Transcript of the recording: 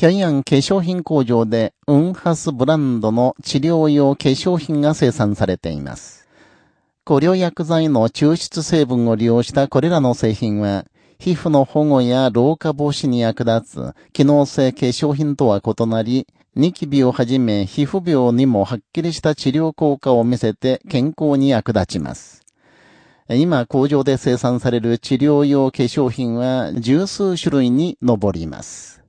平壌化粧品工場で、ウンハスブランドの治療用化粧品が生産されています。古料薬剤の抽出成分を利用したこれらの製品は、皮膚の保護や老化防止に役立つ機能性化粧品とは異なり、ニキビをはじめ皮膚病にもはっきりした治療効果を見せて健康に役立ちます。今工場で生産される治療用化粧品は十数種類に上ります。